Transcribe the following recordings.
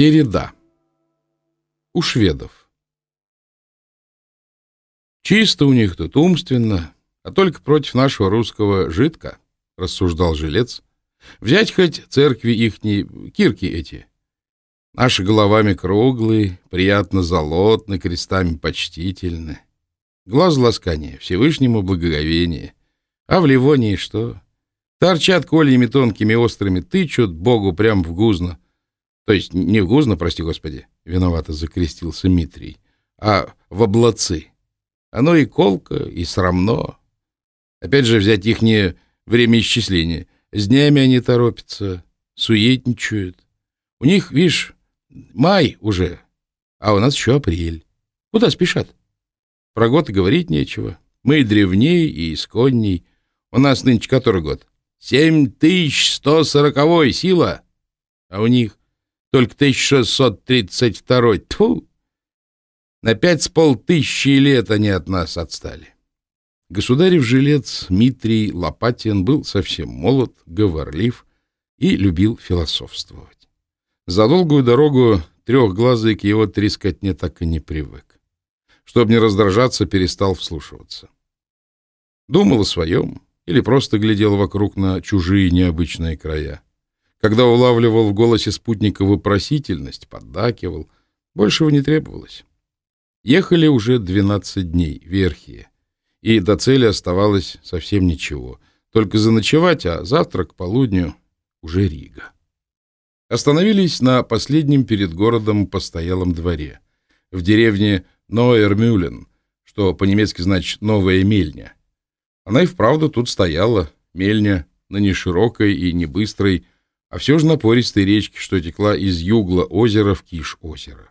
Середа. У шведов. Чисто у них тут умственно, а только против нашего русского жидко, рассуждал жилец. Взять хоть церкви ихние, кирки эти. Наши головами круглые, приятно золотны, крестами почтительны. Глаз ласкания, Всевышнему благоговение. А в Ливонии что? Торчат кольями тонкими острыми, тычут Богу прям в гузно — то есть не в гузно, прости господи, виновато закрестился Митрий, а в облацы. Оно и колко, и срамно. Опять же взять ихнее время исчисления. С днями они торопятся, суетничают. У них, видишь, май уже, а у нас еще апрель. Куда спешат? Про год говорить нечего. Мы и древней, и исконней. У нас нынче который год? Семь тысяч сто сороковой сила. А у них только 1632 Тьфу! На пять с полтысячи лет они от нас отстали. Государев жилец Дмитрий Лопатин был совсем молод, говорлив и любил философствовать. За долгую дорогу трехглазый к его трескотне так и не привык. Чтобы не раздражаться, перестал вслушиваться. Думал о своем или просто глядел вокруг на чужие необычные края. Когда улавливал в голосе спутника вопросительность, поддакивал. Большего не требовалось. Ехали уже 12 дней, верхие. И до цели оставалось совсем ничего. Только заночевать, а завтра к полудню уже Рига. Остановились на последнем перед городом постоялом дворе. В деревне Ноэрмюлен, что по-немецки значит «новая мельня». Она и вправду тут стояла, мельня, на неширокой и небыстрой, а все же напористой речки, что текла из югла озера в киш озера.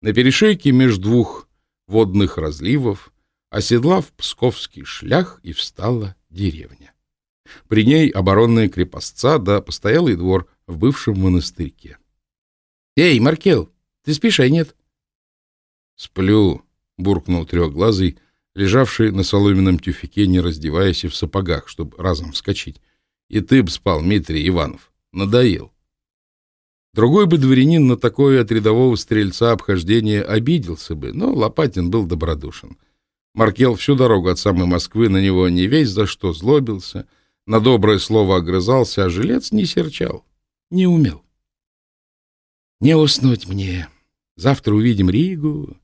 На перешейке между двух водных разливов, оседлав псковский шлях, и встала деревня. При ней оборонная крепостца да постоялый двор в бывшем монастырьке. — Эй, Маркел, ты спишь, а нет? — Сплю, — буркнул трехглазый, лежавший на соломенном тюфике, не раздеваясь и в сапогах, чтобы разом вскочить. — И ты б спал, Дмитрий Иванов. Надоел. Другой бы дворянин на такое от рядового стрельца обхождение обиделся бы, но Лопатин был добродушен. Маркел всю дорогу от самой Москвы на него не весь за что злобился, на доброе слово огрызался, а жилец не серчал, не умел. Не уснуть мне. Завтра увидим Ригу,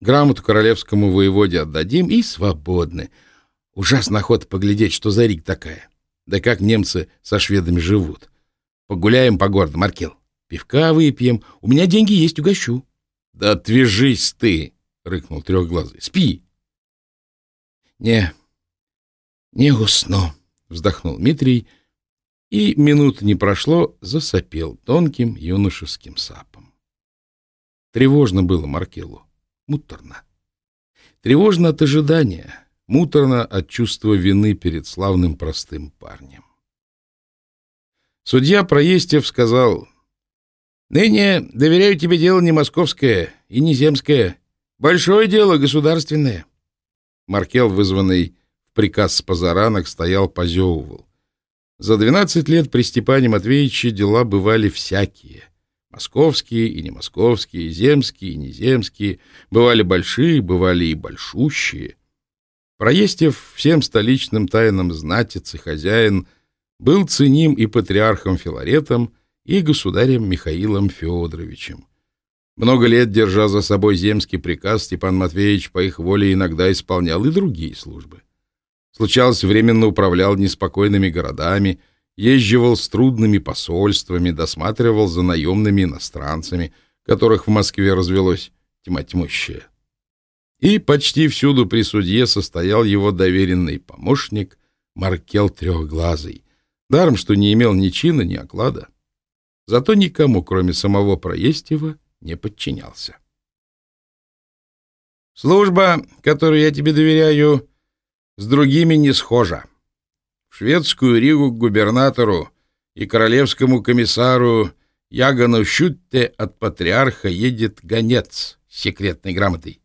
грамоту королевскому воеводе отдадим и свободны. Ужасно охота поглядеть, что за Риг такая. Да как немцы со шведами живут. Погуляем по городу, Маркел. Пивка выпьем. У меня деньги есть, угощу. — Да отвяжись ты, — рыкнул трехглазый. — Спи. — Не, не усну, — вздохнул Дмитрий, и минут не прошло, засопел тонким юношеским сапом. Тревожно было Маркелу, муторно. Тревожно от ожидания, муторно от чувства вины перед славным простым парнем. Судья Проестев сказал, «Ныне доверяю тебе дело не московское и не земское. Большое дело государственное». Маркел, вызванный в приказ с позаранок, стоял, позевывал. За двенадцать лет при Степане Матвеевиче дела бывали всякие. Московские и не московские, земские и не земские. Бывали большие, бывали и большущие. Проестев всем столичным тайнам знатец и хозяин — был ценим и патриархом Филаретом, и государем Михаилом Федоровичем. Много лет, держа за собой земский приказ, Степан Матвеевич по их воле иногда исполнял и другие службы. Случалось, временно управлял неспокойными городами, езживал с трудными посольствами, досматривал за наемными иностранцами, которых в Москве развелось тьма тьмущая. И почти всюду при судье состоял его доверенный помощник Маркел Трехглазый, Даром, что не имел ни чина, ни оклада. Зато никому, кроме самого Проестева, не подчинялся. «Служба, которую я тебе доверяю, с другими не схожа. В шведскую Ригу к губернатору и королевскому комиссару Ягану Щутте от патриарха едет гонец с секретной грамотой.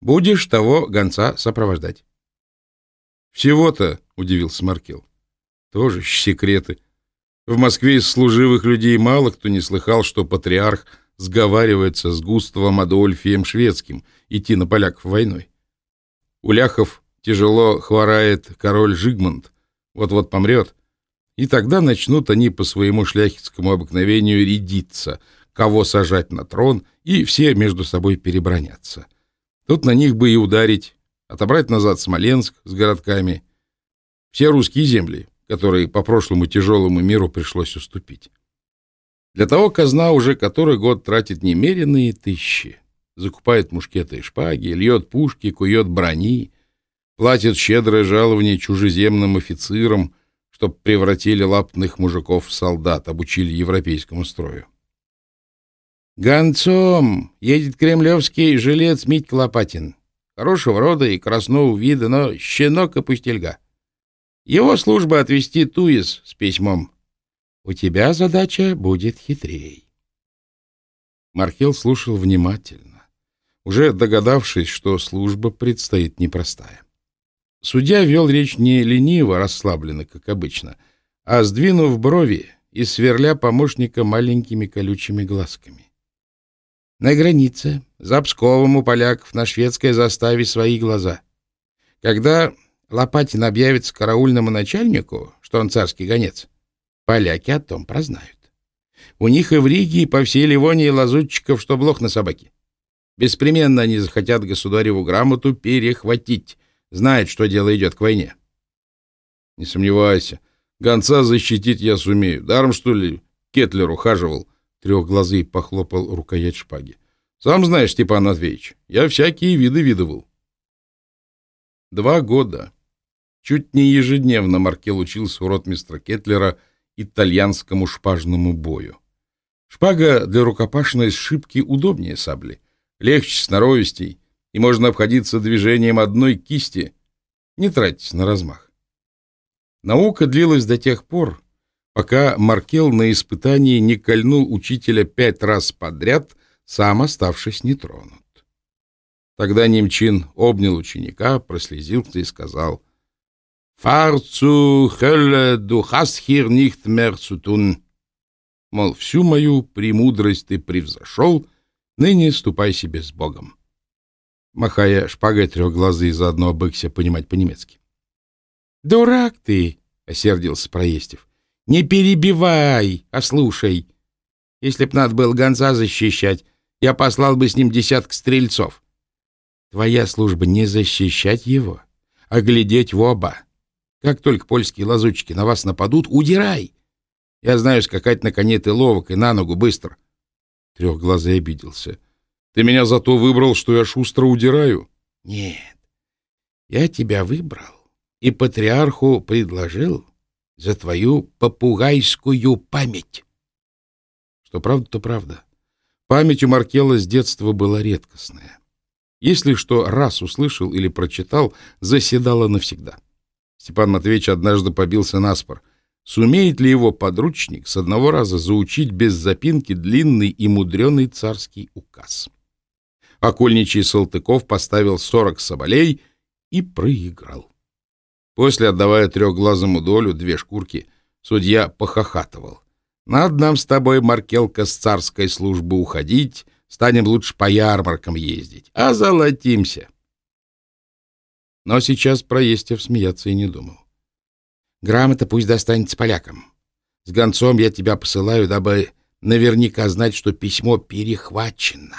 Будешь того гонца сопровождать». «Всего-то», — удивился Маркел. Тоже секреты. В Москве из служивых людей мало кто не слыхал, что патриарх сговаривается с Густавом Адольфием Шведским идти на поляков войной. У ляхов тяжело хворает король Жигмунд, вот-вот помрет, и тогда начнут они по своему шляхетскому обыкновению рядиться, кого сажать на трон, и все между собой перебронятся. Тут на них бы и ударить, отобрать назад Смоленск с городками, все русские земли, которые по прошлому тяжелому миру пришлось уступить. Для того казна уже который год тратит немеренные тысячи. Закупает мушкеты и шпаги, льет пушки, кует брони, платит щедрое жалование чужеземным офицерам, чтоб превратили лапных мужиков в солдат, обучили европейскому строю. Гонцом едет кремлевский жилец Митька Лопатин. Хорошего рода и красного вида, но щенок и пустельга. Его служба отвезти Туис с письмом. У тебя задача будет хитрей. Мархел слушал внимательно, уже догадавшись, что служба предстоит непростая. Судья вел речь не лениво, расслабленно, как обычно, а сдвинув брови и сверля помощника маленькими колючими глазками. На границе, за Псковом у поляков на шведской заставе свои глаза. Когда Лопатин объявится караульному начальнику, что он царский гонец, поляки о том прознают. У них и в Риге, и по всей Ливонии лазутчиков, что блох на собаке. Беспременно они захотят государеву грамоту перехватить, знает, что дело идет к войне. Не сомневайся, гонца защитить я сумею. Даром, что ли, Кетлер ухаживал, трехглазый похлопал рукоять шпаги. Сам знаешь, Степан Матвеевич, я всякие виды видывал. Два года. Чуть не ежедневно Маркел учился у ротмистра Кетлера итальянскому шпажному бою. Шпага для рукопашной сшибки удобнее сабли, легче сноровистей, и можно обходиться движением одной кисти, не тратить на размах. Наука длилась до тех пор, пока Маркел на испытании не кольнул учителя пять раз подряд, сам оставшись нетронут. Тогда Немчин обнял ученика, прослезился и сказал «Фар цу хелле du hast hier nicht zu tun». Мол, всю мою премудрость ты превзошел, ныне ступай себе с Богом. Махая шпагой трехглазый, заодно обыкся понимать по-немецки. «Дурак ты!» — осердился Проестев. «Не перебивай, а слушай. Если б надо было гонца защищать, я послал бы с ним десяток стрельцов. Твоя служба не защищать его, а глядеть в оба. Как только польские лазутчики на вас нападут, удирай. Я знаю, скакать на коне ты ловок и на ногу быстро. Трехглазый обиделся. Ты меня за то выбрал, что я шустро удираю? Нет, я тебя выбрал и патриарху предложил за твою попугайскую память. Что правда, то правда. Память у Маркела с детства была редкостная. Если что раз услышал или прочитал, заседало навсегда. Степан Матвеевич однажды побился на спор. Сумеет ли его подручник с одного раза заучить без запинки длинный и мудреный царский указ? Окольничий Салтыков поставил сорок соболей и проиграл. После, отдавая трехглазому долю две шкурки, судья похохатывал. «Надо нам с тобой, Маркелка, с царской службы уходить, Станем лучше по ярмаркам ездить. А золотимся. Но сейчас Проестев смеяться и не думал. Грамота пусть достанется полякам. С гонцом я тебя посылаю, дабы наверняка знать, что письмо перехвачено.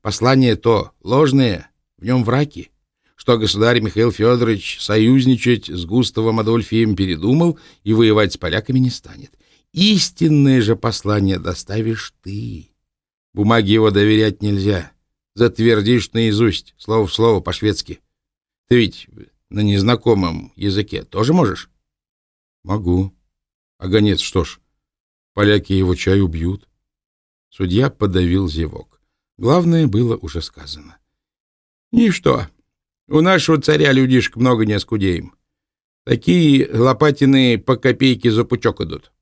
Послание то ложное, в нем враки, что государь Михаил Федорович союзничать с Густавом Адольфием передумал и воевать с поляками не станет. Истинное же послание доставишь ты. Бумаге его доверять нельзя. Затвердишь наизусть, слово в слово, по-шведски. Ты ведь на незнакомом языке тоже можешь? Могу. А гонец что ж, поляки его чай убьют. Судья подавил зевок. Главное было уже сказано. Ничто. У нашего царя людишек много не оскудеем. Такие лопатины по копейке за пучок идут.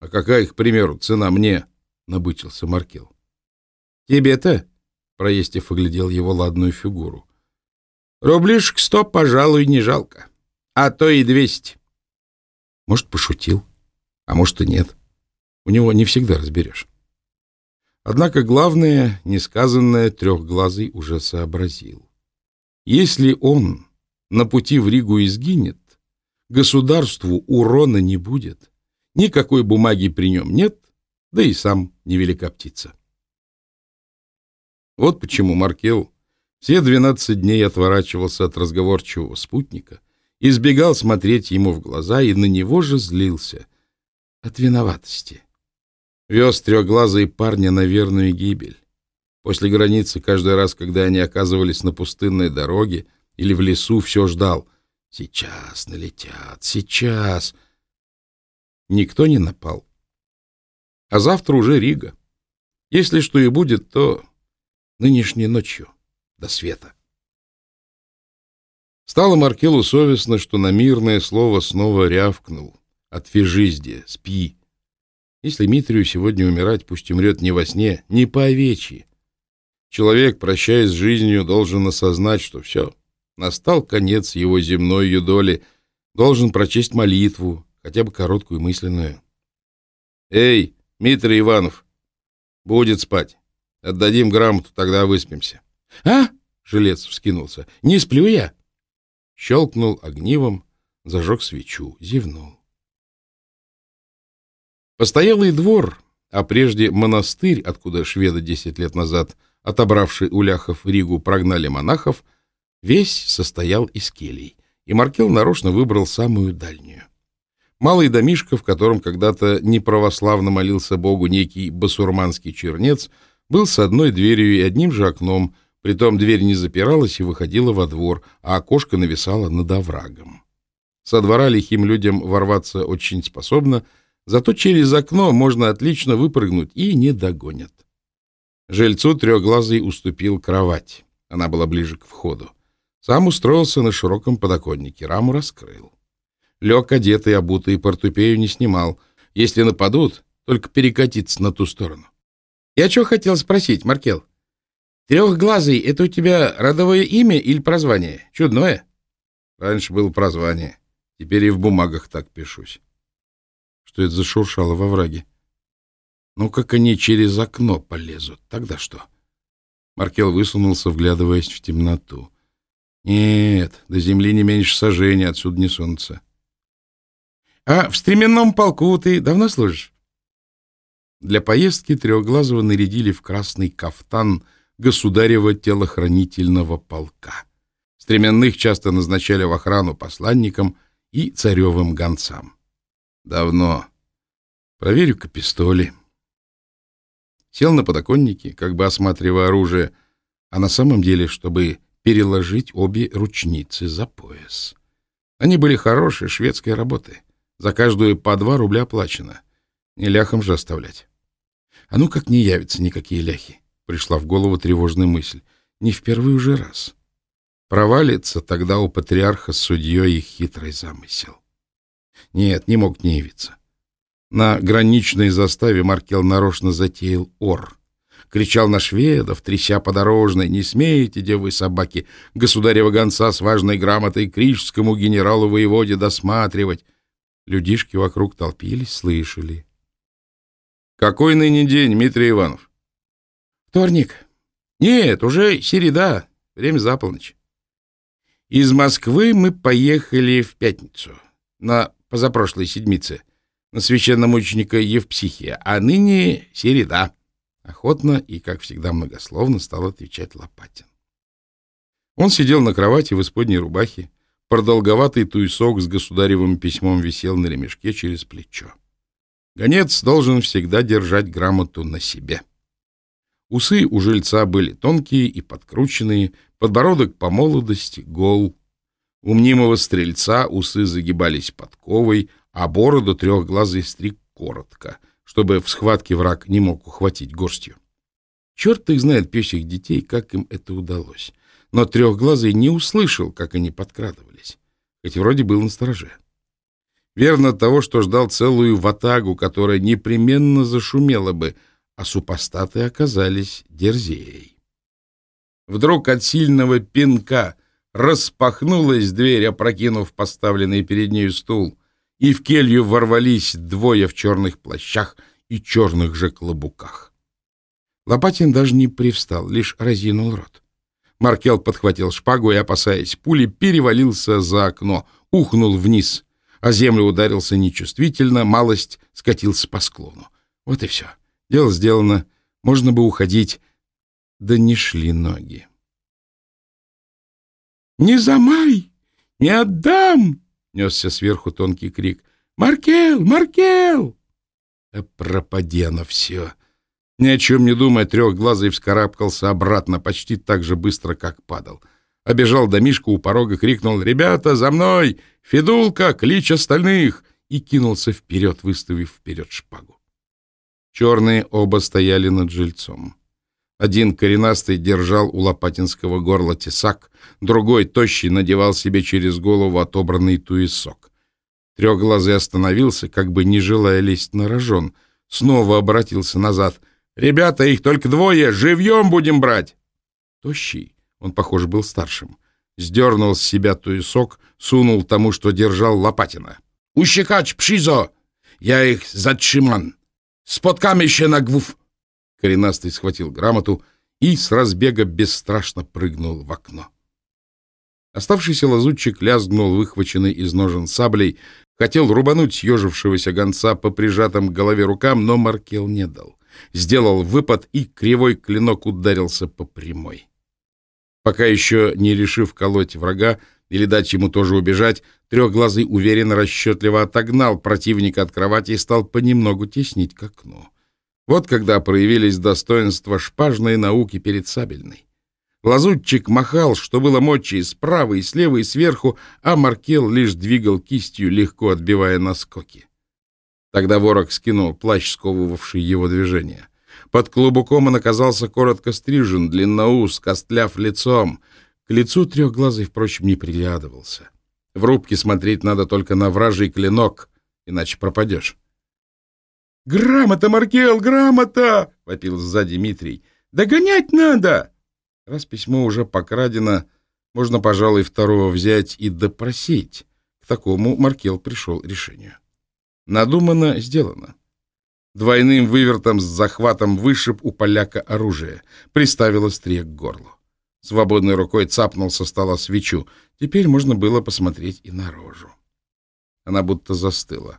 А какая, к примеру, цена мне? набычился Маркел. «Тебе-то?» — Проестев оглядел его ладную фигуру. «Рублишек сто, пожалуй, не жалко. А то и двести». Может, пошутил, а может и нет. У него не всегда разберешь. Однако главное, несказанное, трехглазый уже сообразил. Если он на пути в Ригу изгинет, государству урона не будет, никакой бумаги при нем нет, да и сам невелика птица. Вот почему Маркел все двенадцать дней отворачивался от разговорчивого спутника, избегал смотреть ему в глаза и на него же злился от виноватости. Вез трехглазые парня на верную гибель. После границы каждый раз, когда они оказывались на пустынной дороге или в лесу, все ждал. Сейчас налетят, сейчас. Никто не напал. А завтра уже Рига. Если что и будет, то нынешней ночью до света. Стало Маркелу совестно, что на мирное слово снова рявкнул. «Отвяжись, спи!» Если Митрию сегодня умирать, пусть умрет не во сне, не по овечьи. Человек, прощаясь с жизнью, должен осознать, что все, настал конец его земной юдоли, должен прочесть молитву, хотя бы короткую мысленную. «Эй, Митрий Иванов, будет спать. Отдадим грамоту, тогда выспимся». «А?» — жилец вскинулся. «Не сплю я». Щелкнул огнивом, зажег свечу, зевнул. Постоялый двор, а прежде монастырь, откуда шведы десять лет назад, отобравший у ляхов Ригу, прогнали монахов, весь состоял из келей, и Маркел нарочно выбрал самую дальнюю. Малый домишко, в котором когда-то неправославно молился Богу некий басурманский чернец, был с одной дверью и одним же окном — Притом дверь не запиралась и выходила во двор, а окошко нависало над оврагом. Со двора лихим людям ворваться очень способно, зато через окно можно отлично выпрыгнуть и не догонят. Жильцу трехглазый уступил кровать. Она была ближе к входу. Сам устроился на широком подоконнике, раму раскрыл. Лег одетый, обутый, портупею не снимал. Если нападут, только перекатиться на ту сторону. — Я что хотел спросить, Маркел? Трехглазый — это у тебя родовое имя или прозвание? Чудное. Раньше было прозвание. Теперь и в бумагах так пишусь. Что это зашуршало во враге? Ну, как они через окно полезут, тогда что? Маркел высунулся, вглядываясь в темноту. Нет, до земли не меньше сожжения, отсюда не сунутся. А в стременном полку ты давно служишь? Для поездки трехглазого нарядили в красный кафтан — государева телохранительного полка. Стременных часто назначали в охрану посланникам и царевым гонцам. Давно. Проверю-ка пистоли. Сел на подоконнике, как бы осматривая оружие, а на самом деле, чтобы переложить обе ручницы за пояс. Они были хорошие, шведской работы. За каждую по два рубля оплачено. Не ляхом же оставлять. А ну как не явятся никакие ляхи. Пришла в голову тревожная мысль. Не в первый уже раз. Провалится тогда у патриарха с судьей их хитрый замысел. Нет, не мог не явиться. На граничной заставе Маркел нарочно затеял ор. Кричал на шведов, тряся подорожной, «Не смеете, девы собаки, государева гонца с важной грамотой к рижскому генералу-воеводе досматривать!» Людишки вокруг толпились, слышали. «Какой ныне день, Дмитрий Иванов?» Вторник. Нет, уже середа. Время за полночь. Из Москвы мы поехали в пятницу. На позапрошлой седмице. На священномученика Евпсихия. А ныне середа. Охотно и, как всегда, многословно стал отвечать Лопатин. Он сидел на кровати в исподней рубахе. Продолговатый туесок с государевым письмом висел на ремешке через плечо. Гонец должен всегда держать грамоту на себе. Усы у жильца были тонкие и подкрученные, подбородок по молодости гол. У мнимого стрельца усы загибались подковой, а бороду трехглазый стриг коротко, чтобы в схватке враг не мог ухватить горстью. Черт их знает песих детей, как им это удалось. Но трехглазый не услышал, как они подкрадывались, хоть вроде был на стороже. Верно того, что ждал целую ватагу, которая непременно зашумела бы — а супостаты оказались дерзей. Вдруг от сильного пинка распахнулась дверь, опрокинув поставленный перед нею стул, и в келью ворвались двое в черных плащах и черных же клобуках. Лопатин даже не привстал, лишь разинул рот. Маркел подхватил шпагу и, опасаясь пули, перевалился за окно, ухнул вниз, а землю ударился нечувствительно, малость скатился по склону. Вот и все. Дело сделано. Можно бы уходить. Да не шли ноги. «Не замай! Не отдам!» — несся сверху тонкий крик. «Маркел! Маркел!» Да пропади оно все. Ни о чем не думая, трехглазый вскарабкался обратно почти так же быстро, как падал. Обежал домишку у порога, крикнул «Ребята, за мной! Федулка, клич остальных!» и кинулся вперед, выставив вперед шпагу. Черные оба стояли над жильцом. Один коренастый держал у лопатинского горла тесак, другой, тощий, надевал себе через голову отобранный туесок. Трехглазый остановился, как бы не желая лезть на рожон. Снова обратился назад. «Ребята, их только двое! Живьем будем брать!» Тощий, он, похоже, был старшим, сдернул с себя туесок, сунул тому, что держал Лопатина. «Ущекач, пшизо! Я их заtrzymam! Spotkamy еще на гвуф!» Коренастый схватил грамоту и с разбега бесстрашно прыгнул в окно. Оставшийся лазутчик лязгнул выхваченный из ножен саблей, хотел рубануть съежившегося гонца по прижатым к голове рукам, но Маркел не дал сделал выпад, и кривой клинок ударился по прямой. Пока еще не решив колоть врага или дать ему тоже убежать, трехглазый уверенно расчетливо отогнал противника от кровати и стал понемногу теснить к окну. Вот когда проявились достоинства шпажной науки перед сабельной. Лазутчик махал, что было мочи, справа и слева и сверху, а Маркел лишь двигал кистью, легко отбивая наскоки. Тогда ворог скинул плащ, сковывавший его движение. Под клубуком он оказался коротко стрижен, длинноус, костляв лицом. К лицу трехглазый, впрочем, не приглядывался. В рубке смотреть надо только на вражий клинок, иначе пропадешь. «Грамота, Маркел, грамота!» — вопил сзади Дмитрий. «Догонять надо!» Раз письмо уже покрадено, можно, пожалуй, второго взять и допросить. К такому Маркел пришел решению. Надумано, сделано. Двойным вывертом с захватом вышиб у поляка оружие, приставил острие к горлу. Свободной рукой цапнул со стола свечу. Теперь можно было посмотреть и на рожу. Она будто застыла.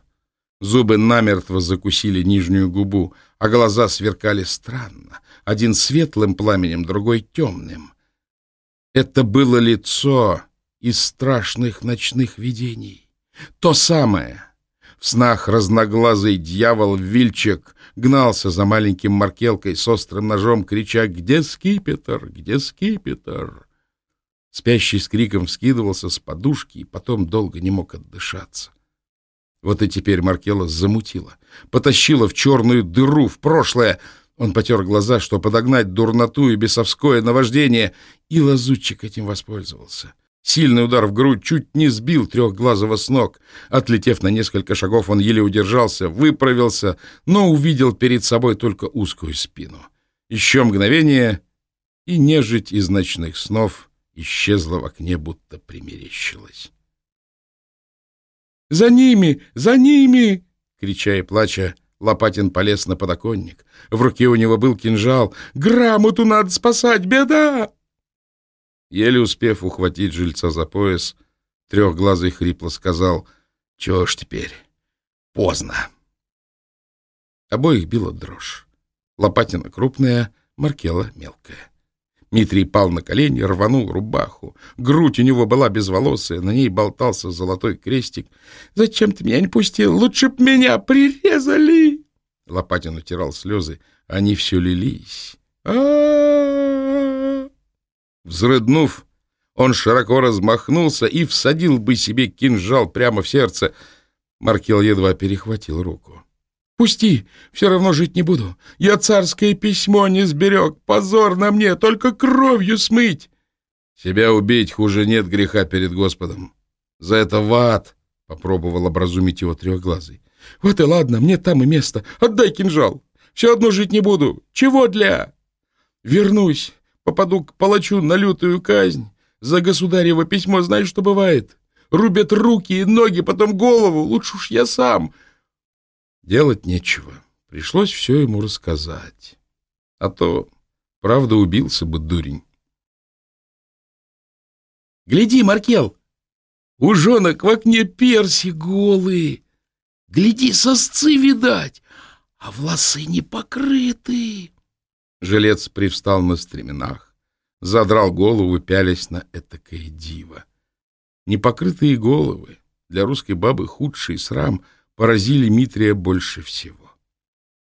Зубы намертво закусили нижнюю губу, а глаза сверкали странно. Один светлым пламенем, другой темным. Это было лицо из страшных ночных видений. То самое — в снах разноглазый дьявол Вильчик гнался за маленьким Маркелкой с острым ножом, крича «Где скипетр? Где скипетр?» Спящий с криком вскидывался с подушки и потом долго не мог отдышаться. Вот и теперь Маркела замутила, потащила в черную дыру, в прошлое. Он потер глаза, что подогнать дурноту и бесовское наваждение, и лазутчик этим воспользовался. Сильный удар в грудь чуть не сбил трехглазого с ног. Отлетев на несколько шагов, он еле удержался, выправился, но увидел перед собой только узкую спину. Еще мгновение, и нежить из ночных снов исчезла в окне, будто примерещилась. «За ними! За ними!» Крича и плача, Лопатин полез на подоконник. В руке у него был кинжал. «Грамоту надо спасать! Беда!» Еле успев ухватить жильца за пояс, трехглазый хрипло сказал «Чего ж теперь? Поздно». Обоих била дрожь. Лопатина крупная, Маркела мелкая. Митрий пал на колени, рванул рубаху. Грудь у него была безволосая, на ней болтался золотой крестик. «Зачем ты меня не пустил? Лучше б меня прирезали!» Лопатин утирал слезы, они все лились. а, -а, -а, Взрыднув, он широко размахнулся и всадил бы себе кинжал прямо в сердце. Маркел едва перехватил руку. «Пусти, все равно жить не буду. Я царское письмо не сберег. Позор на мне, только кровью смыть!» «Себя убить хуже нет греха перед Господом. За это в ад!» — попробовал образумить его трехглазый. «Вот и ладно, мне там и место. Отдай кинжал. Все одно жить не буду. Чего для?» «Вернусь попаду к палачу на лютую казнь. За государево письмо знаешь, что бывает? Рубят руки и ноги, потом голову. Лучше уж я сам. Делать нечего. Пришлось все ему рассказать. А то, правда, убился бы дурень. «Гляди, Маркел! У женок в окне перси голые! Гляди, сосцы видать, а волосы не покрыты!» Жилец привстал на стременах, задрал голову, пялясь на этакое диво. Непокрытые головы, для русской бабы худший срам, поразили Митрия больше всего.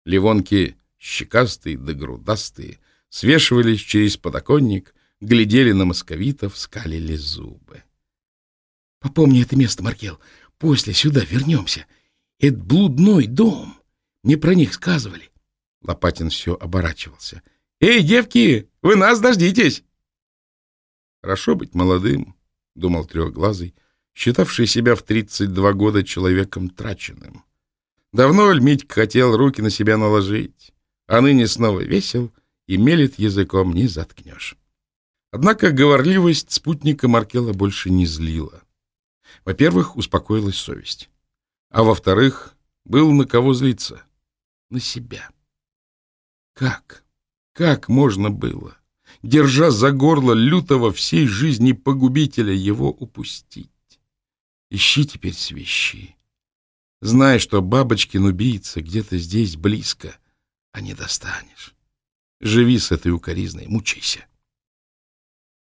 Ливонки, щекастые да грудастые, свешивались через подоконник, глядели на московитов, скалили зубы. — Попомни это место, Маркел, после сюда вернемся. Это блудной дом. Мне про них сказывали. Лопатин все оборачивался. — Эй, девки, вы нас дождитесь! Хорошо быть молодым, — думал трехглазый, считавший себя в 32 года человеком траченным. Давно Льмитьк хотел руки на себя наложить, а ныне снова весел и мелет языком не заткнешь. Однако говорливость спутника Маркела больше не злила. Во-первых, успокоилась совесть. А во-вторых, был на кого злиться. На себя. Как? Как можно было, держа за горло лютого всей жизни погубителя, его упустить? Ищи теперь свищи. Знай, что бабочкин убийца где-то здесь близко, а не достанешь. Живи с этой укоризной, мучайся.